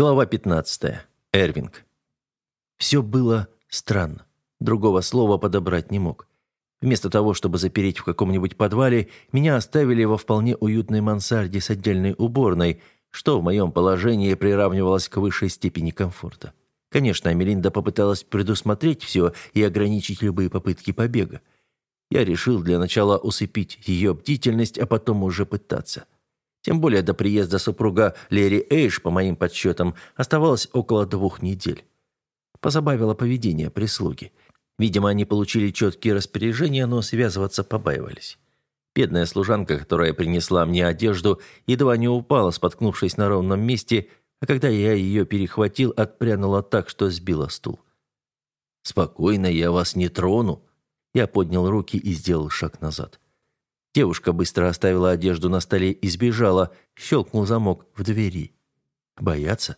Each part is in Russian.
Глава 15. Эрвинг. Все было странно. Другого слова подобрать не мог. Вместо того, чтобы запереть в каком-нибудь подвале, меня оставили во вполне уютной мансарде с отдельной уборной, что в моем положении приравнивалось к высшей степени комфорта. Конечно, Амелинда попыталась предусмотреть все и ограничить любые попытки побега. Я решил для начала усыпить ее бдительность, а потом уже пытаться. Тем более до приезда супруга Лери Эйш, по моим подсчетам, оставалось около двух недель. Позабавило поведение прислуги. Видимо, они получили четкие распоряжения, но связываться побаивались. Бедная служанка, которая принесла мне одежду, едва не упала, споткнувшись на ровном месте, а когда я ее перехватил, отпрянула так, что сбила стул. «Спокойно, я вас не трону». Я поднял руки и сделал шаг назад. Девушка быстро оставила одежду на столе и сбежала, щелкнул замок в двери. Боятся?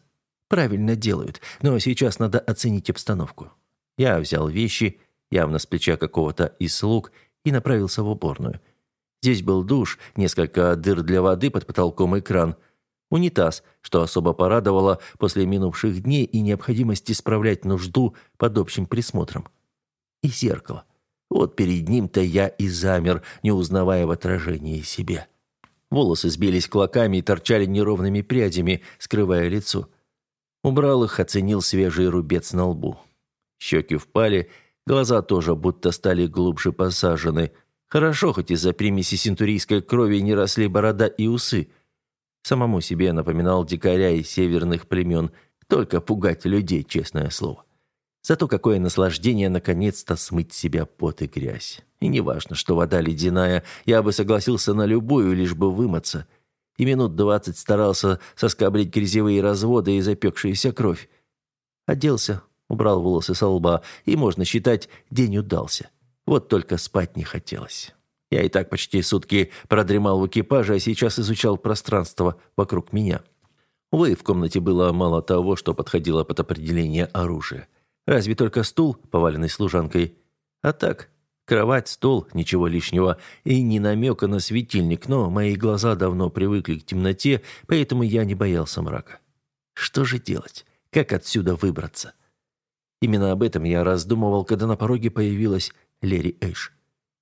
Правильно делают, но сейчас надо оценить обстановку. Я взял вещи, явно с плеча какого-то из слуг, и направился в уборную. Здесь был душ, несколько дыр для воды под потолком и кран, унитаз, что особо порадовало после минувших дней и необходимости справлять нужду под общим присмотром. И зеркало. Вот перед ним-то я и замер, не узнавая в отражении себе. Волосы сбились клоками и торчали неровными прядями, скрывая лицо. Убрал их, оценил свежий рубец на лбу. Щеки впали, глаза тоже будто стали глубже посажены. Хорошо, хоть из-за примеси синтурийской крови не росли борода и усы. Самому себе напоминал дикаря из северных племен, только пугать людей, честное слово. Зато какое наслаждение наконец-то смыть себя пот и грязь. И неважно, что вода ледяная, я бы согласился на любую, лишь бы вымыться. И минут двадцать старался соскоблить грязевые разводы и запекшуюся кровь. Оделся, убрал волосы со лба, и, можно считать, день удался. Вот только спать не хотелось. Я и так почти сутки продремал в экипаже, а сейчас изучал пространство вокруг меня. Увы, в комнате было мало того, что подходило под определение оружия. Разве только стул, поваленный служанкой. А так, кровать, стол, ничего лишнего. И ни намека на светильник, но мои глаза давно привыкли к темноте, поэтому я не боялся мрака. Что же делать? Как отсюда выбраться? Именно об этом я раздумывал, когда на пороге появилась Лери Эйш.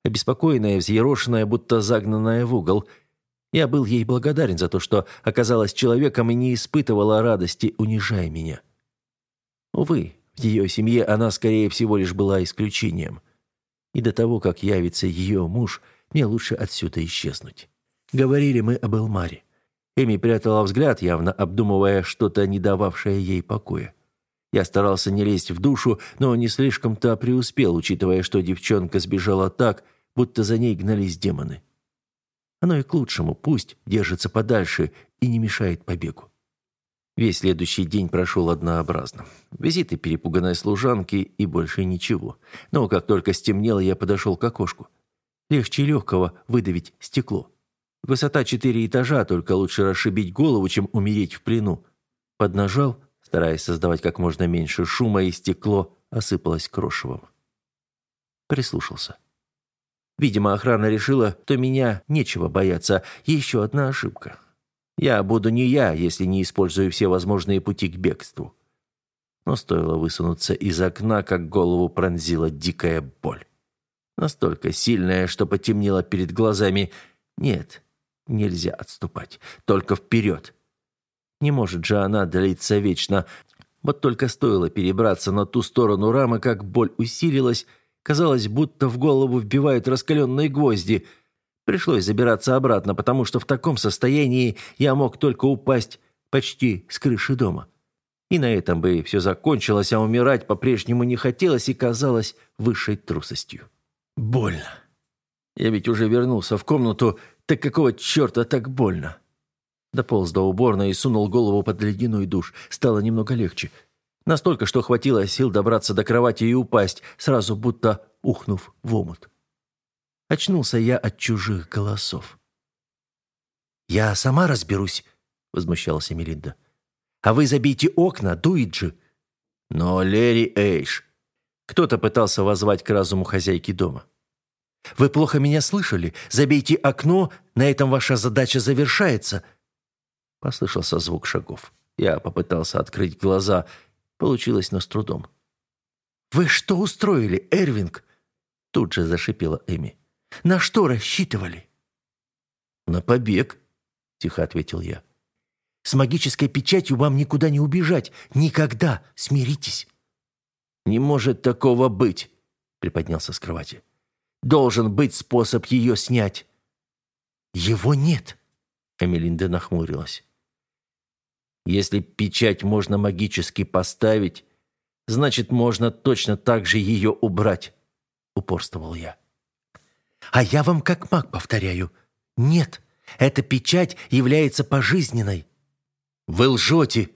Обеспокоенная, взъерошенная, будто загнанная в угол. Я был ей благодарен за то, что оказалась человеком и не испытывала радости, унижая меня. Увы, ее семье она, скорее всего, лишь была исключением. И до того, как явится ее муж, мне лучше отсюда исчезнуть. Говорили мы об Элмаре. Эми прятала взгляд, явно обдумывая что-то, не дававшее ей покоя. Я старался не лезть в душу, но не слишком-то преуспел, учитывая, что девчонка сбежала так, будто за ней гнались демоны. Оно и к лучшему, пусть держится подальше и не мешает побегу. Весь следующий день прошел однообразно. Визиты перепуганной служанки и больше ничего. Но как только стемнело, я подошел к окошку. Легче легкого выдавить стекло. Высота четыре этажа, только лучше расшибить голову, чем умереть в плену. Поднажал, стараясь создавать как можно меньше шума, и стекло осыпалось крошевом. Прислушался. Видимо, охрана решила, что меня нечего бояться. Еще одна ошибка. Я буду не я, если не использую все возможные пути к бегству. Но стоило высунуться из окна, как голову пронзила дикая боль. Настолько сильная, что потемнело перед глазами. Нет, нельзя отступать. Только вперед. Не может же она длиться вечно. Вот только стоило перебраться на ту сторону рамы, как боль усилилась. Казалось, будто в голову вбивают раскаленные гвозди — Пришлось забираться обратно, потому что в таком состоянии я мог только упасть почти с крыши дома. И на этом бы все закончилось, а умирать по-прежнему не хотелось и казалось высшей трусостью. Больно. Я ведь уже вернулся в комнату, так какого черта так больно? Дополз до уборной и сунул голову под ледяной душ. Стало немного легче. Настолько, что хватило сил добраться до кровати и упасть, сразу будто ухнув в омут. Очнулся я от чужих голосов. «Я сама разберусь», — возмущалась Мелинда. «А вы забейте окна, дует же». «Но Лери Эйш...» Кто-то пытался воззвать к разуму хозяйки дома. «Вы плохо меня слышали? Забейте окно, на этом ваша задача завершается». Послышался звук шагов. Я попытался открыть глаза. Получилось, но с трудом. «Вы что устроили, Эрвинг?» Тут же зашипела Эми. «На что рассчитывали?» «На побег», — тихо ответил я. «С магической печатью вам никуда не убежать. Никогда. Смиритесь». «Не может такого быть», — приподнялся с кровати. «Должен быть способ ее снять». «Его нет», — Эмилинда нахмурилась. «Если печать можно магически поставить, значит, можно точно так же ее убрать», — упорствовал я. «А я вам как маг повторяю. Нет, эта печать является пожизненной». «Вы лжете!»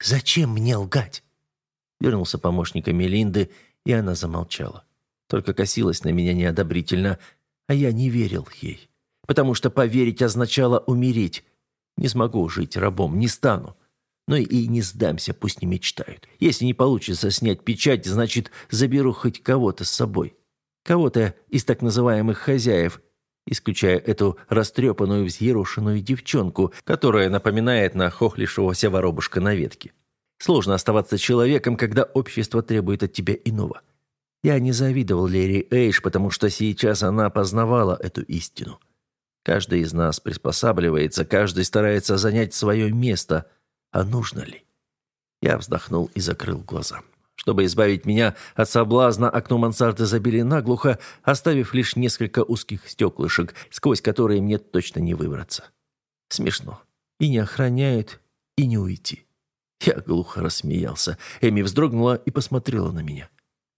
«Зачем мне лгать?» Вернулся помощник Мелинды, и она замолчала. Только косилась на меня неодобрительно, а я не верил ей. Потому что поверить означало умереть. Не смогу жить рабом, не стану. Но и не сдамся, пусть не мечтают. Если не получится снять печать, значит, заберу хоть кого-то с собой. Кого-то из так называемых хозяев, исключая эту растрепанную взъерошенную девчонку, которая напоминает нахохлившегося воробушка на ветке. Сложно оставаться человеком, когда общество требует от тебя иного. Я не завидовал Лере Эйш, потому что сейчас она познавала эту истину. Каждый из нас приспосабливается, каждый старается занять свое место. А нужно ли? Я вздохнул и закрыл глаза. Чтобы избавить меня от соблазна, окно мансарды забили наглухо, оставив лишь несколько узких стеклышек, сквозь которые мне точно не выбраться. Смешно. И не охраняют, и не уйти. Я глухо рассмеялся. Эми вздрогнула и посмотрела на меня.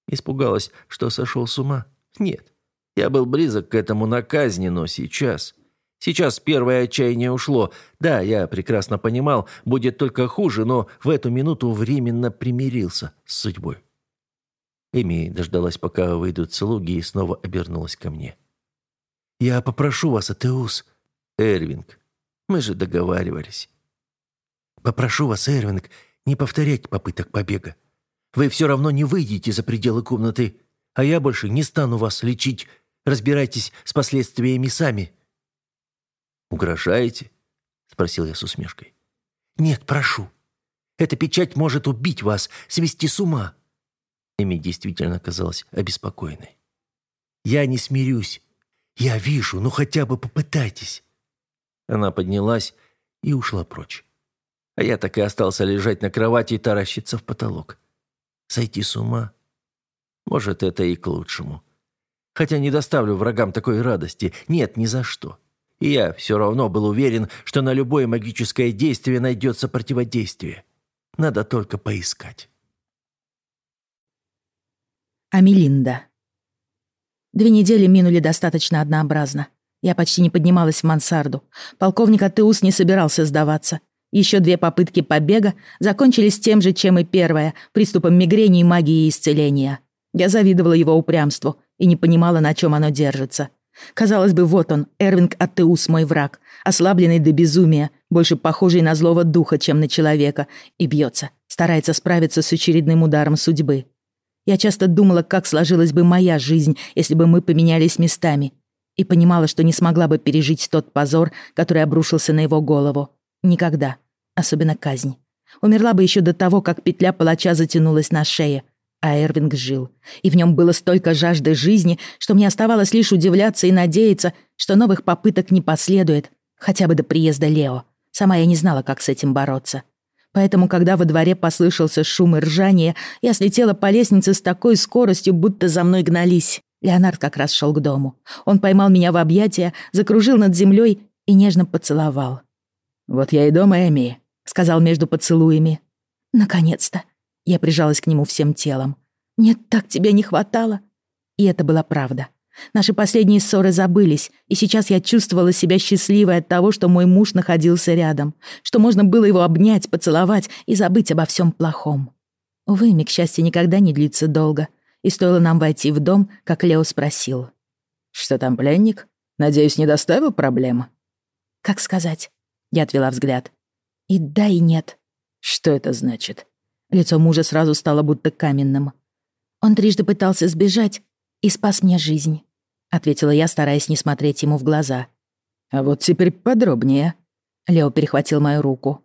Испугалась, что сошел с ума? Нет. Я был близок к этому на казни, но сейчас... Сейчас первое отчаяние ушло. Да, я прекрасно понимал, будет только хуже, но в эту минуту временно примирился с судьбой. Эми дождалась, пока выйдут слуги, и снова обернулась ко мне. «Я попрошу вас, Атеус, Эрвинг. Мы же договаривались. Попрошу вас, Эрвинг, не повторять попыток побега. Вы все равно не выйдете за пределы комнаты, а я больше не стану вас лечить. Разбирайтесь с последствиями сами». «Угрожаете?» — спросил я с усмешкой. «Нет, прошу. Эта печать может убить вас, свести с ума». Эми действительно казалась обеспокоенной. «Я не смирюсь. Я вижу, ну хотя бы попытайтесь». Она поднялась и ушла прочь а я так и остался лежать на кровати и таращиться в потолок. Сойти с ума? Может, это и к лучшему. Хотя не доставлю врагам такой радости. Нет, ни за что. И я все равно был уверен, что на любое магическое действие найдется противодействие. Надо только поискать. Амелинда. Две недели минули достаточно однообразно. Я почти не поднималась в мансарду. Полковник Атеус не собирался сдаваться. Еще две попытки побега закончились тем же, чем и первая, приступом мигрени и магии исцеления. Я завидовала его упрямству и не понимала, на чем оно держится. Казалось бы, вот он, Эрвинг Аттеус, мой враг, ослабленный до безумия, больше похожий на злого духа, чем на человека, и бьется, старается справиться с очередным ударом судьбы. Я часто думала, как сложилась бы моя жизнь, если бы мы поменялись местами, и понимала, что не смогла бы пережить тот позор, который обрушился на его голову. Никогда. Особенно казнь. Умерла бы еще до того, как петля палача затянулась на шее. А Эрвинг жил. И в нем было столько жажды жизни, что мне оставалось лишь удивляться и надеяться, что новых попыток не последует, хотя бы до приезда Лео. Сама я не знала, как с этим бороться. Поэтому, когда во дворе послышался шум и ржание, я слетела по лестнице с такой скоростью, будто за мной гнались. Леонард как раз шел к дому. Он поймал меня в объятия, закружил над землей и нежно поцеловал. «Вот я и дома, Эми», — сказал между поцелуями. «Наконец-то!» Я прижалась к нему всем телом. «Мне так тебя не хватало!» И это была правда. Наши последние ссоры забылись, и сейчас я чувствовала себя счастливой от того, что мой муж находился рядом, что можно было его обнять, поцеловать и забыть обо всем плохом. Увы, миг счастья никогда не длится долго, и стоило нам войти в дом, как Лео спросил. «Что там, пленник? Надеюсь, не доставил проблем?» «Как сказать? Я отвела взгляд. И да, и нет. Что это значит? Лицо мужа сразу стало будто каменным. Он трижды пытался сбежать и спас мне жизнь, ответила я, стараясь не смотреть ему в глаза. А вот теперь подробнее. Лео перехватил мою руку.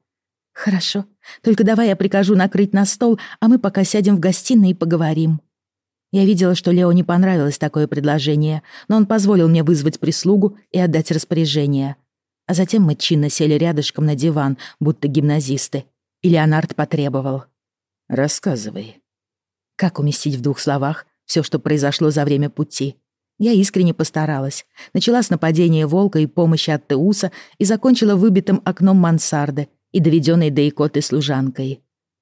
«Хорошо. Только давай я прикажу накрыть на стол, а мы пока сядем в гостиной и поговорим». Я видела, что Лео не понравилось такое предложение, но он позволил мне вызвать прислугу и отдать распоряжение. А затем мы чинно сели рядышком на диван, будто гимназисты. И Леонард потребовал. «Рассказывай». Как уместить в двух словах все, что произошло за время пути? Я искренне постаралась. Начала с нападения волка и помощи от Теуса и закончила выбитым окном мансарды и доведенной до икоты служанкой.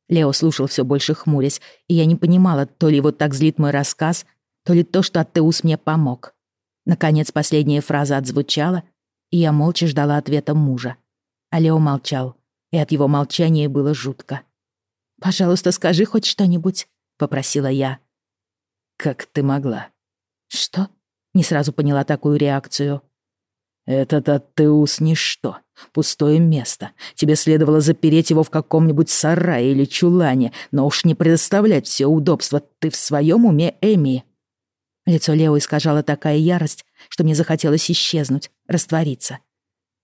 Лео слушал все больше хмурясь, и я не понимала, то ли его так злит мой рассказ, то ли то, что Аттеус мне помог. Наконец последняя фраза отзвучала, и я молча ждала ответа мужа. А Лео молчал, и от его молчания было жутко. «Пожалуйста, скажи хоть что-нибудь», — попросила я. «Как ты могла?» «Что?» — не сразу поняла такую реакцию. «Этот Аттеус — ничто, пустое место. Тебе следовало запереть его в каком-нибудь сарае или чулане, но уж не предоставлять все удобства. Ты в своем уме, Эми?» Лицо Лео искажало такая ярость, что мне захотелось исчезнуть, раствориться.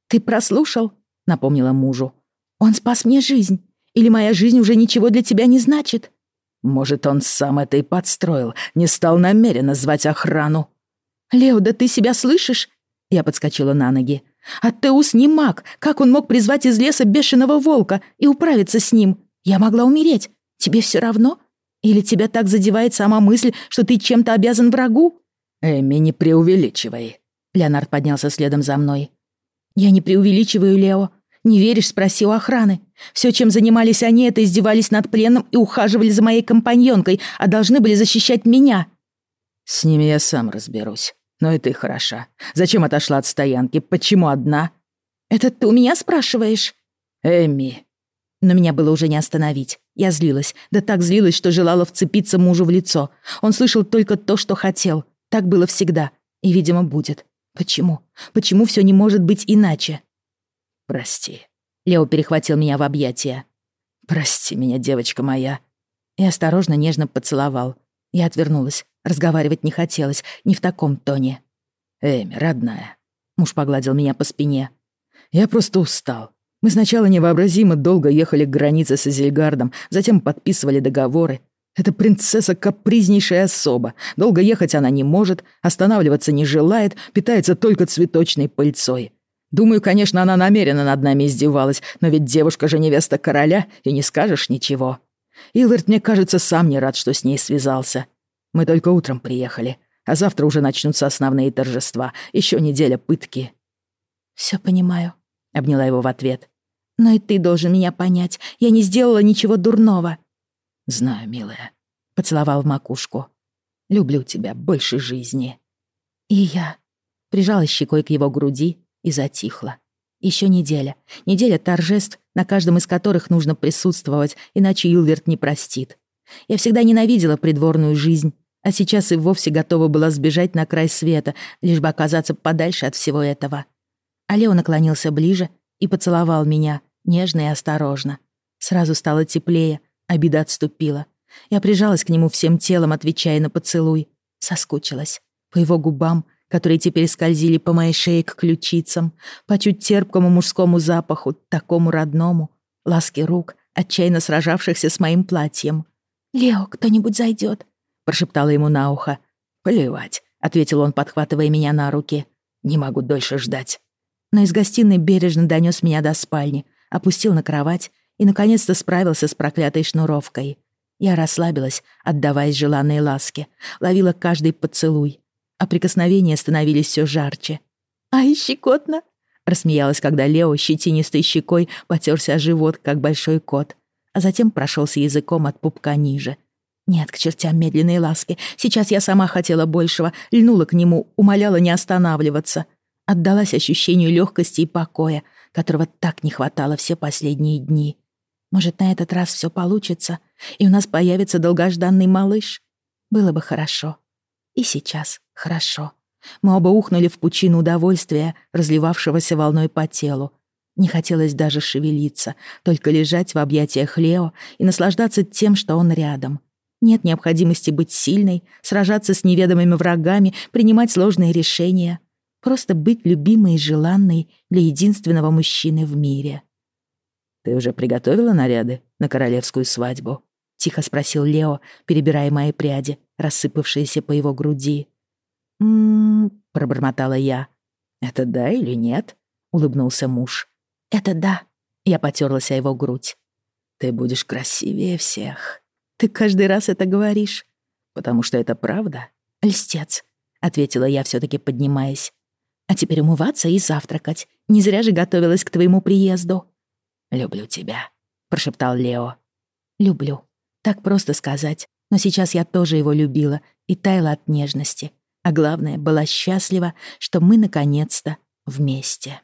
«Ты прослушал?» — напомнила мужу. «Он спас мне жизнь. Или моя жизнь уже ничего для тебя не значит?» «Может, он сам это и подстроил, не стал намеренно звать охрану». «Лео, да ты себя слышишь? Я подскочила на ноги. «Аттеус не маг! Как он мог призвать из леса бешеного волка и управиться с ним? Я могла умереть. Тебе все равно? Или тебя так задевает сама мысль, что ты чем-то обязан врагу?» «Эми, не преувеличивай». Леонард поднялся следом за мной. «Я не преувеличиваю, Лео. Не веришь, спроси у охраны. Все, чем занимались они, это издевались над пленным и ухаживали за моей компаньонкой, а должны были защищать меня». «С ними я сам разберусь. Но и ты хороша. Зачем отошла от стоянки? Почему одна?» «Это ты у меня спрашиваешь?» «Эми». Но меня было уже не остановить. Я злилась. Да так злилась, что желала вцепиться мужу в лицо. Он слышал только то, что хотел. Так было всегда. И, видимо, будет. Почему? Почему все не может быть иначе? «Прости». Лео перехватил меня в объятия. «Прости меня, девочка моя». И осторожно, нежно поцеловал. Я отвернулась. Разговаривать не хотелось, не в таком тоне. «Эми, родная». Муж погладил меня по спине. «Я просто устал. Мы сначала невообразимо долго ехали к границе с Изельгардом, затем подписывали договоры. Эта принцесса капризнейшая особа. Долго ехать она не может, останавливаться не желает, питается только цветочной пыльцой. Думаю, конечно, она намеренно над нами издевалась, но ведь девушка же невеста короля, и не скажешь ничего. Илверт, мне кажется, сам не рад, что с ней связался. Мы только утром приехали, а завтра уже начнутся основные торжества. Еще неделя пытки». «Все понимаю», — обняла его в ответ. «Но и ты должен меня понять. Я не сделала ничего дурного». «Знаю, милая», — поцеловал в макушку. «Люблю тебя больше жизни». «И я», — прижала щекой к его груди и затихла. Еще неделя. Неделя торжеств, на каждом из которых нужно присутствовать, иначе Илверт не простит. Я всегда ненавидела придворную жизнь, а сейчас и вовсе готова была сбежать на край света, лишь бы оказаться подальше от всего этого. А Лео наклонился ближе и поцеловал меня, нежно и осторожно. Сразу стало теплее, обида отступила. Я прижалась к нему всем телом, отвечая на поцелуй. Соскучилась. По его губам, которые теперь скользили по моей шее к ключицам, по чуть терпкому мужскому запаху, такому родному, ласки рук, отчаянно сражавшихся с моим платьем. «Лео, кто-нибудь зайдет, прошептала ему на ухо. «Плевать», — ответил он, подхватывая меня на руки. «Не могу дольше ждать». Но из гостиной бережно донес меня до спальни, опустил на кровать и, наконец-то, справился с проклятой шнуровкой. Я расслабилась, отдаваясь желанной ласке, ловила каждый поцелуй, а прикосновения становились все жарче. «Ай, щекотно!» — рассмеялась, когда Лео щетинистой щекой потерся о живот, как большой кот а затем прошелся языком от пупка ниже. Нет, к чертям медленные ласки. Сейчас я сама хотела большего, льнула к нему, умоляла не останавливаться. Отдалась ощущению легкости и покоя, которого так не хватало все последние дни. Может, на этот раз все получится, и у нас появится долгожданный малыш? Было бы хорошо. И сейчас хорошо. Мы оба ухнули в пучину удовольствия, разливавшегося волной по телу, не хотелось даже шевелиться, только лежать в объятиях Лео и наслаждаться тем, что он рядом. Нет необходимости быть сильной, сражаться с неведомыми врагами, принимать сложные решения. Просто быть любимой и желанной для единственного мужчины в мире. «Ты уже приготовила наряды на королевскую свадьбу?» — тихо спросил Лео, перебирая мои пряди, рассыпавшиеся по его груди. «М-м-м», пробормотала я. «Это да или нет?» — улыбнулся муж. «Это да». Я потерлась о его грудь. «Ты будешь красивее всех». «Ты каждый раз это говоришь». «Потому что это правда». «Льстец», — ответила я, все таки поднимаясь. «А теперь умываться и завтракать. Не зря же готовилась к твоему приезду». «Люблю тебя», — прошептал Лео. «Люблю. Так просто сказать. Но сейчас я тоже его любила и таяла от нежности. А главное, была счастлива, что мы наконец-то вместе.